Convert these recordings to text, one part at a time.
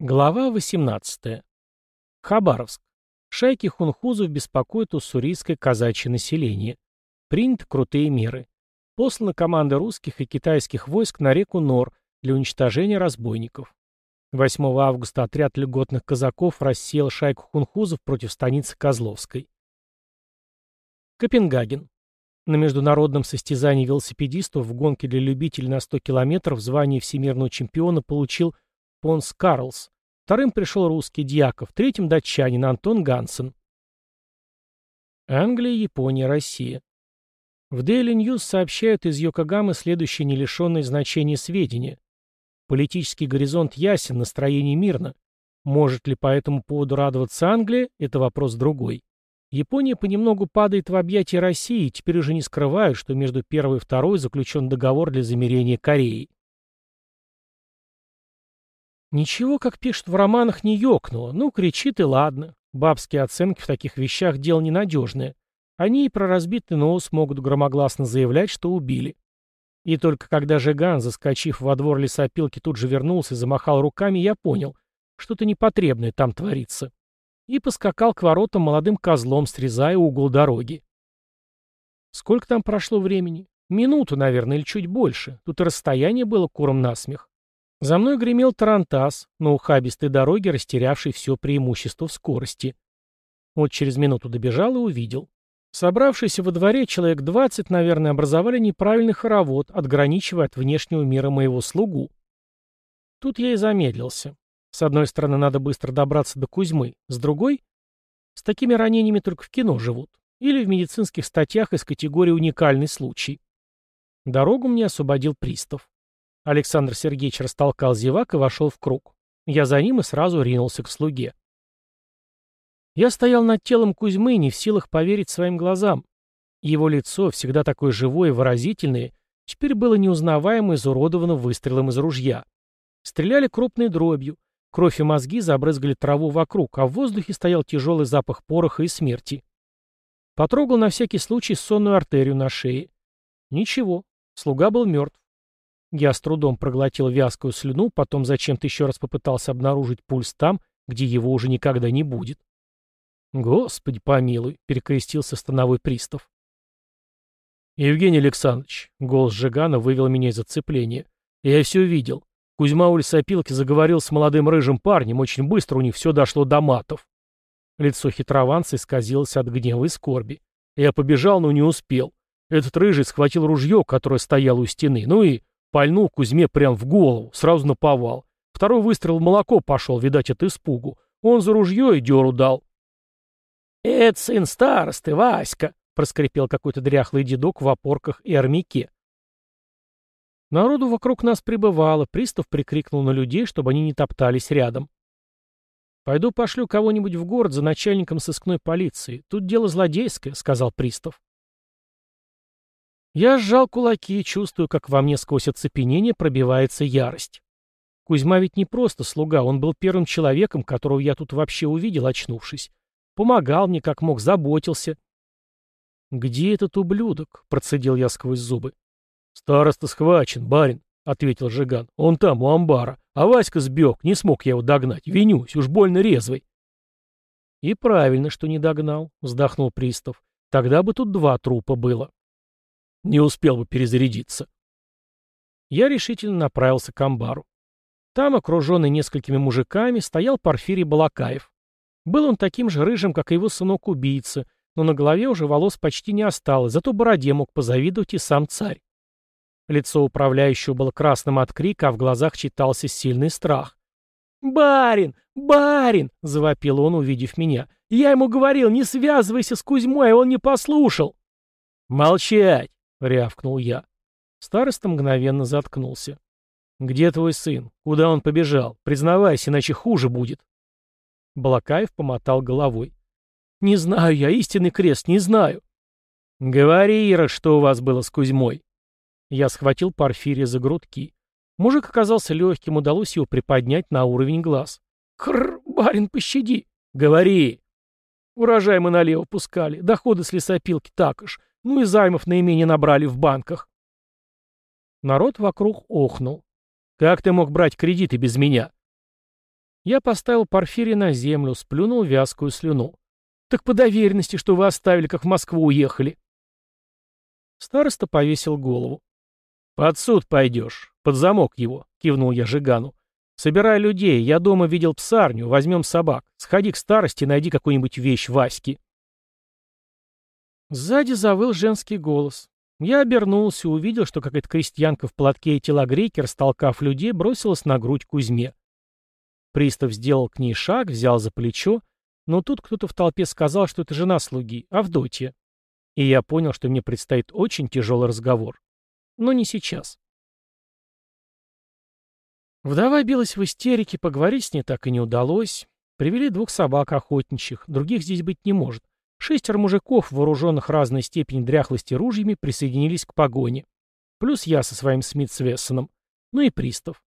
Глава 18. Хабаровск. Шайки хунхузов беспокоят уссурийское казачье население. Приняты крутые меры. Послана команда русских и китайских войск на реку Нор для уничтожения разбойников. 8 августа отряд льготных казаков рассеял шайку хунхузов против станицы Козловской. Копенгаген. На международном состязании велосипедистов в гонке для любителей на 100 километров звание всемирного чемпиона получил Понс Карлс. Вторым пришел русский Дьяков, третьим датчанин Антон Гансен. Англия, Япония, Россия. В Daily News сообщают из Йокогамы следующие нелишенные значения сведения. Политический горизонт ясен, настроение мирно. Может ли по этому поводу радоваться Англия, это вопрос другой. Япония понемногу падает в объятия России и теперь уже не скрывают, что между первой и второй заключен договор для замерения Кореи. Ничего, как пишут в романах, не ёкнуло. Ну, кричит и ладно. Бабские оценки в таких вещах дело ненадежное. Они и про разбитый нос могут громогласно заявлять, что убили. И только когда Жиган, заскочив во двор лесопилки, тут же вернулся и замахал руками, я понял, что-то непотребное там творится и поскакал к воротам молодым козлом, срезая угол дороги. Сколько там прошло времени? Минуту, наверное, или чуть больше. Тут расстояние было куром насмех. За мной гремел тарантас, на ухабистой дороге, растерявший все преимущество в скорости. Вот через минуту добежал и увидел. Собравшиеся во дворе человек двадцать, наверное, образовали неправильный хоровод, отграничивая от внешнего мира моего слугу. Тут я и замедлился. С одной стороны, надо быстро добраться до Кузьмы, с другой — с такими ранениями только в кино живут. Или в медицинских статьях из категории «уникальный случай». Дорогу мне освободил пристав. Александр Сергеевич растолкал зевак и вошел в круг. Я за ним и сразу ринулся к слуге. Я стоял над телом Кузьмы, не в силах поверить своим глазам. Его лицо, всегда такое живое и выразительное, теперь было неузнаваемо изуродовано выстрелом из ружья. Стреляли крупной дробью, Кровь и мозги забрызгали траву вокруг, а в воздухе стоял тяжелый запах пороха и смерти. Потрогал на всякий случай сонную артерию на шее. Ничего, слуга был мертв. Я с трудом проглотил вязкую слюну, потом зачем-то еще раз попытался обнаружить пульс там, где его уже никогда не будет. «Господи помилуй!» — перекрестился становой пристав. «Евгений Александрович», — голос Жигана вывел меня из оцепления, — «я все видел. Кузьма у лесопилки заговорил с молодым рыжим парнем, очень быстро у них все дошло до матов. Лицо хитрованца исказилось от гнева и скорби. Я побежал, но не успел. Этот рыжий схватил ружье, которое стояло у стены, ну и пальнул Кузьме прямо в голову, сразу наповал. Второй выстрел в молоко пошел, видать, от испугу. Он за ружье и деру дал. «Это сын старосты, Васька!» — проскрипел какой-то дряхлый дедок в опорках и армяке. Народу вокруг нас прибывало, пристав прикрикнул на людей, чтобы они не топтались рядом. «Пойду пошлю кого-нибудь в город за начальником сыскной полиции. Тут дело злодейское», — сказал пристав. Я сжал кулаки, и чувствую, как во мне сквозь оцепенение пробивается ярость. Кузьма ведь не просто слуга, он был первым человеком, которого я тут вообще увидел, очнувшись. Помогал мне, как мог, заботился. «Где этот ублюдок?» — процедил я сквозь зубы. «Староста схвачен, барин», — ответил Жиган. «Он там, у амбара. А Васька сбег, не смог я его догнать. Винюсь, уж больно резвый». «И правильно, что не догнал», — вздохнул пристав. «Тогда бы тут два трупа было». «Не успел бы перезарядиться». Я решительно направился к амбару. Там, окруженный несколькими мужиками, стоял Порфирий Балакаев. Был он таким же рыжим, как и его сынок-убийца, но на голове уже волос почти не осталось, зато бороде мог позавидовать и сам царь. Лицо управляющего было красным от крика, а в глазах читался сильный страх. «Барин! Барин!» — завопил он, увидев меня. «Я ему говорил, не связывайся с Кузьмой, а он не послушал!» «Молчать!» — рявкнул я. Староста мгновенно заткнулся. «Где твой сын? Куда он побежал? Признавайся, иначе хуже будет». Балакаев помотал головой. «Не знаю я, истинный крест, не знаю». «Говори, Ира, что у вас было с Кузьмой?» Я схватил Порфирия за грудки. Мужик оказался легким, удалось его приподнять на уровень глаз. «Хррр, барин, пощади!» «Говори!» Урожай мы налево пускали, доходы с лесопилки так уж, ну и займов наименее набрали в банках. Народ вокруг охнул. «Как ты мог брать кредиты без меня?» Я поставил Порфирия на землю, сплюнул вязкую слюну. «Так по доверенности, что вы оставили, как в Москву уехали». Староста повесил голову. «Под суд пойдешь. Под замок его», — кивнул я Жигану. «Собирай людей. Я дома видел псарню. Возьмем собак. Сходи к старости, найди какую-нибудь вещь Васьки». Сзади завыл женский голос. Я обернулся и увидел, что какая-то крестьянка в платке и телогрейке, растолкав людей, бросилась на грудь Кузьме. Пристав сделал к ней шаг, взял за плечо, но тут кто-то в толпе сказал, что это жена слуги, Авдотья. И я понял, что мне предстоит очень тяжелый разговор. Но не сейчас. Вдова билась в истерике, поговорить с ней так и не удалось. Привели двух собак охотничьих, других здесь быть не может. Шестеро мужиков, вооруженных разной степени дряхлости ружьями, присоединились к погоне. Плюс я со своим Смит с Вессоном. Ну и пристав.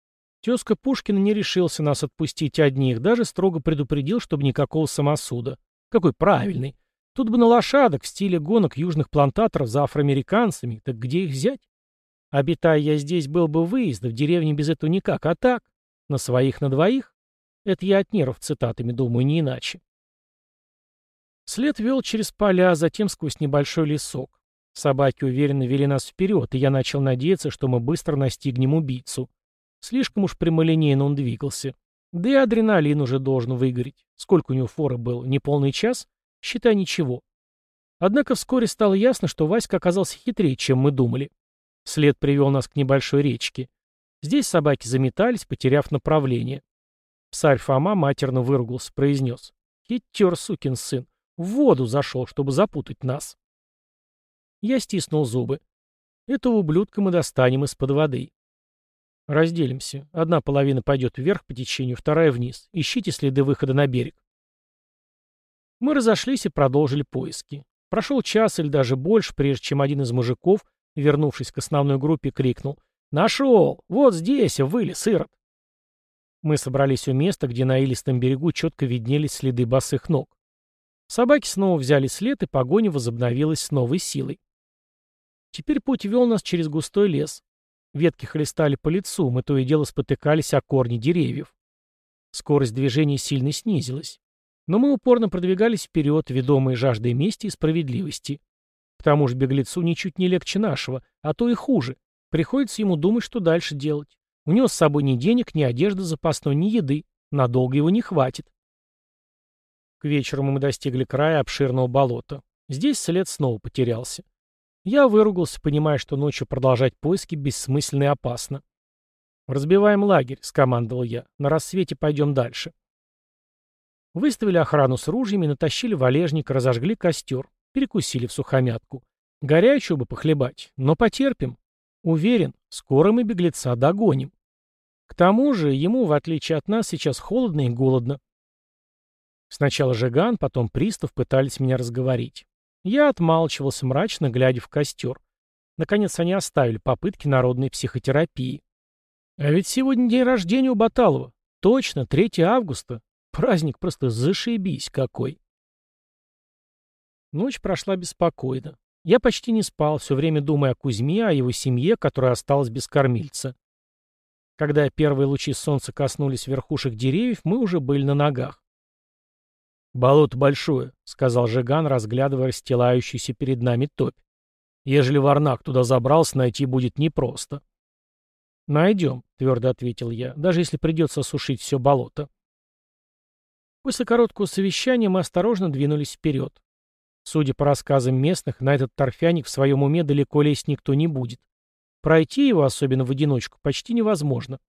Тезка Пушкина не решился нас отпустить одних, даже строго предупредил, чтобы никакого самосуда. Какой правильный. Тут бы на лошадок в стиле гонок южных плантаторов за афроамериканцами, так где их взять? Обитая я здесь, был бы выезд, в деревне без этого никак, а так? На своих на двоих? Это я от нервов цитатами думаю, не иначе. След вел через поля, а затем сквозь небольшой лесок. Собаки уверенно вели нас вперед, и я начал надеяться, что мы быстро настигнем убийцу. Слишком уж прямолинейно он двигался. Да и адреналин уже должен выгореть. Сколько у него фора был? Неполный час? Считай, ничего. Однако вскоре стало ясно, что Васька оказался хитрее, чем мы думали. След привел нас к небольшой речке. Здесь собаки заметались, потеряв направление. Псарь Фома матерно выругался, произнес. «Хитер, сукин сын! В воду зашел, чтобы запутать нас. Я стиснул зубы. Этого ублюдка мы достанем из-под воды. Разделимся. Одна половина пойдет вверх по течению, вторая вниз. Ищите следы выхода на берег. Мы разошлись и продолжили поиски. Прошел час или даже больше, прежде чем один из мужиков, вернувшись к основной группе, крикнул «Нашел! Вот здесь, вылез, Ирод!» Мы собрались у места, где на илистом берегу четко виднелись следы босых ног. Собаки снова взяли след, и погоня возобновилась с новой силой. Теперь путь вел нас через густой лес. Ветки хлестали по лицу, мы то и дело спотыкались о корни деревьев. Скорость движения сильно снизилась. Но мы упорно продвигались вперед, ведомые жаждой мести и справедливости. К тому же беглецу ничуть не легче нашего, а то и хуже. Приходится ему думать, что дальше делать. У него с собой ни денег, ни одежды запасной, ни еды. Надолго его не хватит. К вечеру мы достигли края обширного болота. Здесь след снова потерялся. Я выругался, понимая, что ночью продолжать поиски бессмысленно и опасно. «Разбиваем лагерь», — скомандовал я. «На рассвете пойдем дальше». Выставили охрану с ружьями, натащили валежник, разожгли костер, перекусили в сухомятку. Горячую бы похлебать, но потерпим. Уверен, скоро мы беглеца догоним. К тому же ему, в отличие от нас, сейчас холодно и голодно. Сначала Жиган, потом Пристав пытались меня разговорить. Я отмалчивался, мрачно глядя в костер. Наконец они оставили попытки народной психотерапии. А ведь сегодня день рождения у Баталова. Точно, 3 августа. Праздник просто зашибись какой. Ночь прошла беспокойно. Я почти не спал, все время думая о Кузьме, о его семье, которая осталась без кормильца. Когда первые лучи солнца коснулись верхушек деревьев, мы уже были на ногах. «Болото большое», — сказал Жиган, разглядывая расстилающуюся перед нами топь. «Ежели Варнак туда забрался, найти будет непросто». «Найдем», — твердо ответил я, — «даже если придется осушить все болото». После короткого совещания мы осторожно двинулись вперед. Судя по рассказам местных, на этот торфяник в своем уме далеко лезть никто не будет. Пройти его, особенно в одиночку, почти невозможно.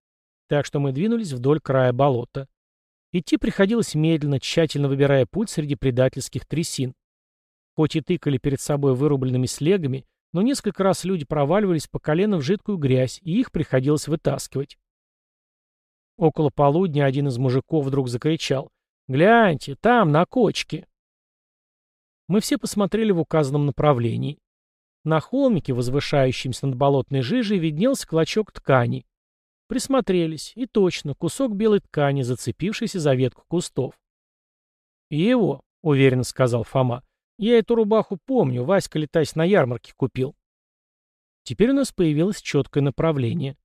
Так что мы двинулись вдоль края болота. Идти приходилось медленно, тщательно выбирая путь среди предательских трясин. Хоть и тыкали перед собой вырубленными слегами, но несколько раз люди проваливались по колено в жидкую грязь, и их приходилось вытаскивать. Около полудня один из мужиков вдруг закричал «Гляньте, там, на кочке!» Мы все посмотрели в указанном направлении. На холмике, возвышающемся над болотной жижей, виднелся клочок ткани. Присмотрелись, и точно, кусок белой ткани, зацепившийся за ветку кустов. «Его», — уверенно сказал Фома, — «я эту рубаху помню, Васька, летаясь на ярмарке, купил». Теперь у нас появилось четкое направление.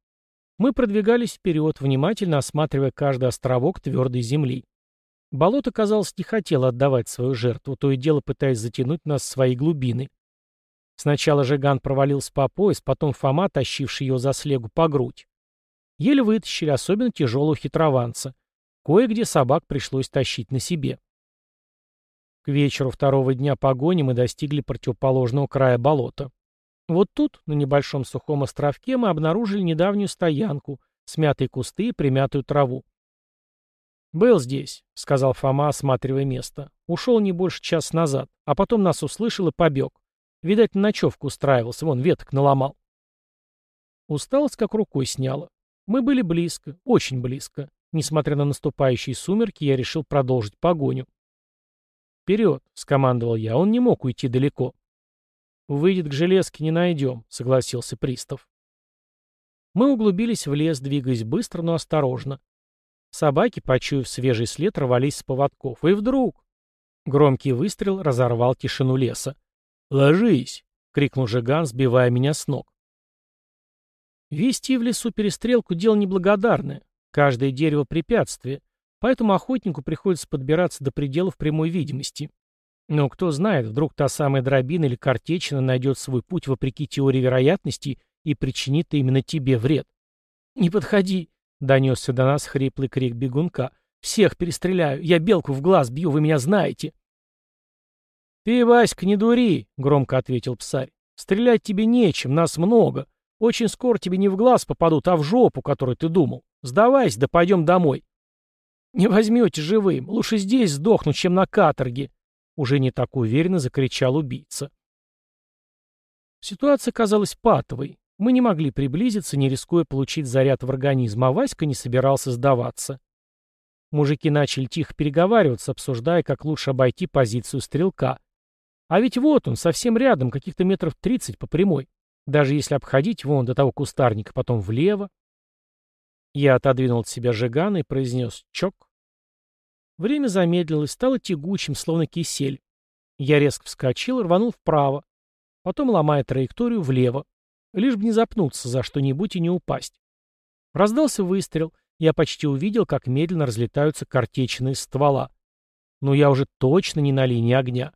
Мы продвигались вперед, внимательно осматривая каждый островок твердой земли. Болото, казалось, не хотело отдавать свою жертву, то и дело пытаясь затянуть нас в свои глубины. Сначала Жиган провалился по пояс, потом Фома, тащивший его за слегу по грудь. Еле вытащили, особенно тяжелого хитрованца. Кое-где собак пришлось тащить на себе. К вечеру второго дня погони мы достигли противоположного края болота. Вот тут, на небольшом сухом островке, мы обнаружили недавнюю стоянку, смятые кусты и примятую траву. «Был здесь», — сказал Фома, осматривая место. «Ушел не больше часа назад, а потом нас услышал и побег. Видать, ночевку устраивался, вон веток наломал». Усталость как рукой сняла. Мы были близко, очень близко. Несмотря на наступающие сумерки, я решил продолжить погоню. «Вперед!» — скомандовал я, он не мог уйти далеко. «Выйдет к железке, не найдем», — согласился пристав. Мы углубились в лес, двигаясь быстро, но осторожно. Собаки, почуяв свежий след, рвались с поводков. И вдруг... Громкий выстрел разорвал тишину леса. «Ложись!» — крикнул Жиган, сбивая меня с ног. Вести в лесу перестрелку — дело неблагодарное. Каждое дерево — препятствие. Поэтому охотнику приходится подбираться до пределов прямой видимости. Но кто знает, вдруг та самая дробина или картечина найдет свой путь вопреки теории вероятности и причинит именно тебе вред. «Не подходи!» — донесся до нас хриплый крик бегунка. «Всех перестреляю! Я белку в глаз бью, вы меня знаете!» «Ты, Васька, не дури!» — громко ответил псарь. «Стрелять тебе нечем, нас много. Очень скоро тебе не в глаз попадут, а в жопу, которую ты думал. Сдавайся, да пойдем домой». «Не возьмете живым. Лучше здесь сдохнуть, чем на каторге», уже не так уверенно закричал убийца. Ситуация казалась патовой. Мы не могли приблизиться, не рискуя получить заряд в организм, а Васька не собирался сдаваться. Мужики начали тихо переговариваться, обсуждая, как лучше обойти позицию стрелка. А ведь вот он, совсем рядом, каких-то метров тридцать по прямой. Даже если обходить вон до того кустарника, потом влево. Я отодвинул от себя Жигана и произнес «чок». Время замедлилось, стало тягучим, словно кисель. Я резко вскочил рванул вправо, потом ломая траекторию влево, лишь бы не запнуться за что-нибудь и не упасть. Раздался выстрел, я почти увидел, как медленно разлетаются картечины из ствола. Но я уже точно не на линии огня.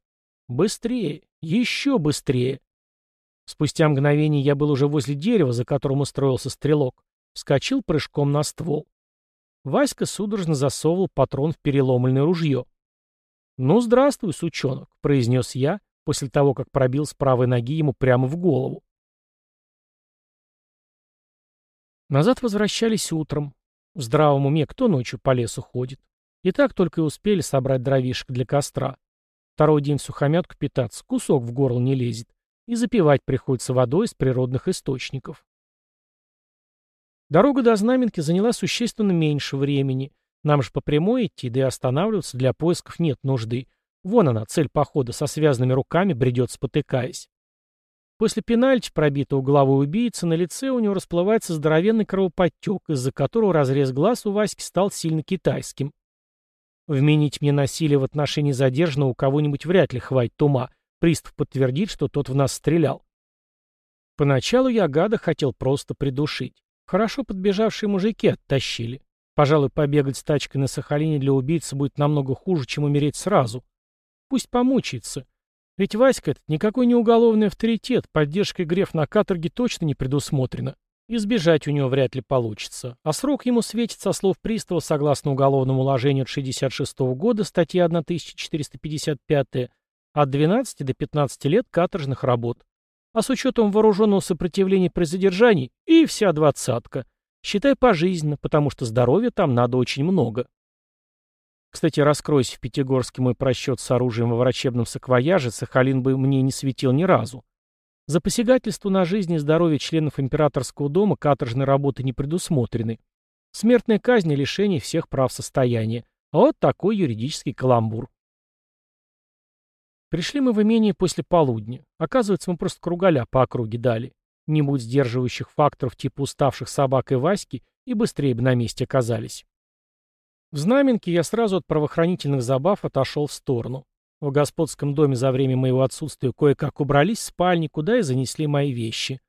Быстрее, еще быстрее. Спустя мгновение я был уже возле дерева, за которым устроился стрелок. Вскочил прыжком на ствол. Васька судорожно засовывал патрон в переломленное ружье. «Ну, здравствуй, сучонок», — произнес я, после того, как пробил с правой ноги ему прямо в голову. Назад возвращались утром. В здравом уме кто ночью по лесу ходит? И так только и успели собрать дровишек для костра. Второй день сухомятку питаться, кусок в горло не лезет. И запивать приходится водой из природных источников. Дорога до Знаменки заняла существенно меньше времени. Нам же по прямой идти, да и останавливаться для поисков нет нужды. Вон она, цель похода, со связанными руками бредет, спотыкаясь. После пенальти, пробитого головой убийцы, на лице у него расплывается здоровенный кровоподтек, из-за которого разрез глаз у Васьки стал сильно китайским. Вменить мне насилие в отношении задержанного у кого-нибудь вряд ли хватит ума. Пристав подтвердит, что тот в нас стрелял. Поначалу я гада хотел просто придушить. Хорошо подбежавшие мужики оттащили. Пожалуй, побегать с тачкой на Сахалине для убийцы будет намного хуже, чем умереть сразу. Пусть помучается. Ведь Васька этот никакой не уголовный авторитет, поддержкой Греф на каторге точно не предусмотрено. Избежать у него вряд ли получится. А срок ему светит, со слов пристава, согласно уголовному уложению от 66 -го года, статья 1455, от 12 до 15 лет каторжных работ. А с учетом вооруженного сопротивления при задержании и вся двадцатка. Считай пожизненно, потому что здоровья там надо очень много. Кстати, раскройся в Пятигорске мой просчет с оружием во врачебном саквояже, Сахалин бы мне не светил ни разу. За посягательство на жизнь и здоровье членов императорского дома каторжной работы не предусмотрены. Смертная казнь и лишение всех прав состояния. Вот такой юридический каламбур. Пришли мы в имение после полудня. Оказывается, мы просто кругаля по округе дали. Не будь сдерживающих факторов типа уставших собак и Васьки, и быстрее бы на месте оказались. В Знаменке я сразу от правоохранительных забав отошел в сторону. В господском доме за время моего отсутствия кое-как убрались в спальни, куда и занесли мои вещи.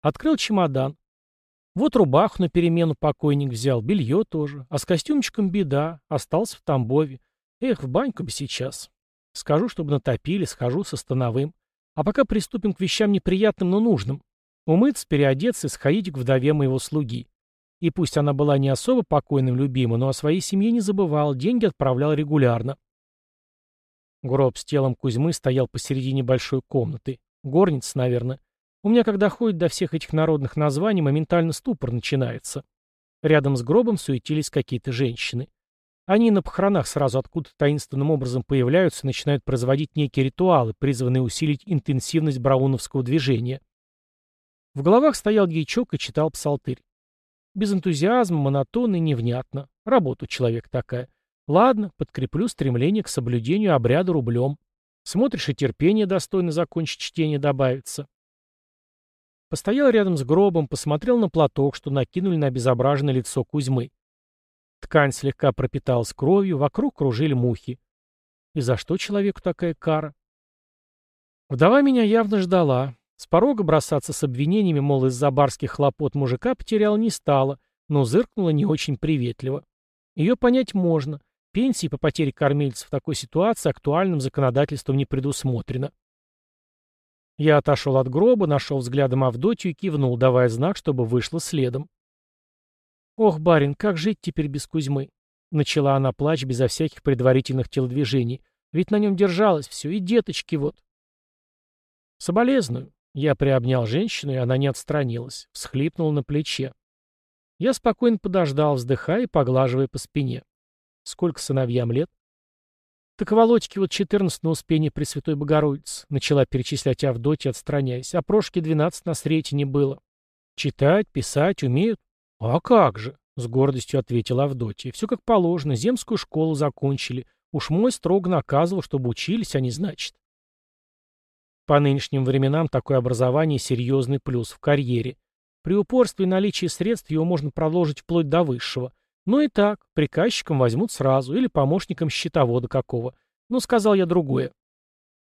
Открыл чемодан. Вот рубаху на перемену покойник взял, белье тоже, а с костюмчиком беда, остался в Тамбове. Эх, в баньку бы сейчас. Скажу, чтобы натопили, схожу со становым. А пока приступим к вещам неприятным, но нужным. Умыться, переодеться и сходить к вдове моего слуги. И пусть она была не особо покойным любима, но о своей семье не забывал, деньги отправлял регулярно. Гроб с телом Кузьмы стоял посередине большой комнаты. Горница, наверное. У меня, когда ходит до всех этих народных названий, моментально ступор начинается. Рядом с гробом суетились какие-то женщины. Они на похоронах сразу откуда-то таинственным образом появляются и начинают производить некие ритуалы, призванные усилить интенсивность брауновского движения. В головах стоял дьячок и читал псалтырь. Без энтузиазма, монотонно и невнятно. Работа у человека такая. Ладно, подкреплю стремление к соблюдению обряда рублем. Смотришь, и терпение достойно закончить чтение добавится. Постоял рядом с гробом, посмотрел на платок, что накинули на обезображенное лицо Кузьмы. Ткань слегка пропиталась кровью, вокруг кружили мухи. И за что человеку такая кара? Вдова меня явно ждала. С порога бросаться с обвинениями, мол, из-за барских хлопот мужика потерял не стала, но зыркнула не очень приветливо. Ее понять можно. Пенсии по потере кормильцев в такой ситуации актуальным законодательством не предусмотрено. Я отошел от гроба, нашел взглядом Авдотью и кивнул, давая знак, чтобы вышла следом. «Ох, барин, как жить теперь без Кузьмы?» Начала она плач безо всяких предварительных телодвижений. «Ведь на нем держалось все, и деточки вот». «Соболезную». Я приобнял женщину, и она не отстранилась, всхлипнула на плече. Я спокойно подождал, вздыхая и поглаживая по спине. Сколько сыновьям лет? Так Володьке вот 14 на Успение Пресвятой Богородицы, начала перечислять Авдотья, отстраняясь, а Прошке 12 на срете не было. Читать, писать умеют? А как же, с гордостью ответила Авдотья. Все как положено, земскую школу закончили. Уж мой строго наказывал, чтобы учились, а не значит. По нынешним временам такое образование серьезный плюс в карьере. При упорстве и наличии средств его можно продолжить вплоть до высшего. Ну и так, приказчиком возьмут сразу, или помощником счетовода какого. Ну, сказал я другое.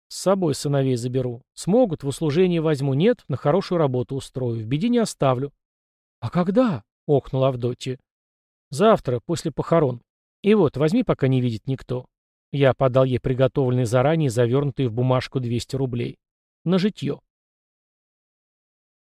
С собой сыновей заберу. Смогут, в услужение возьму, нет, на хорошую работу устрою, в беде не оставлю. А когда? — охнула Авдотья. Завтра, после похорон. И вот, возьми, пока не видит никто. Я подал ей приготовленные заранее, завернутые в бумажку 200 рублей. На житье.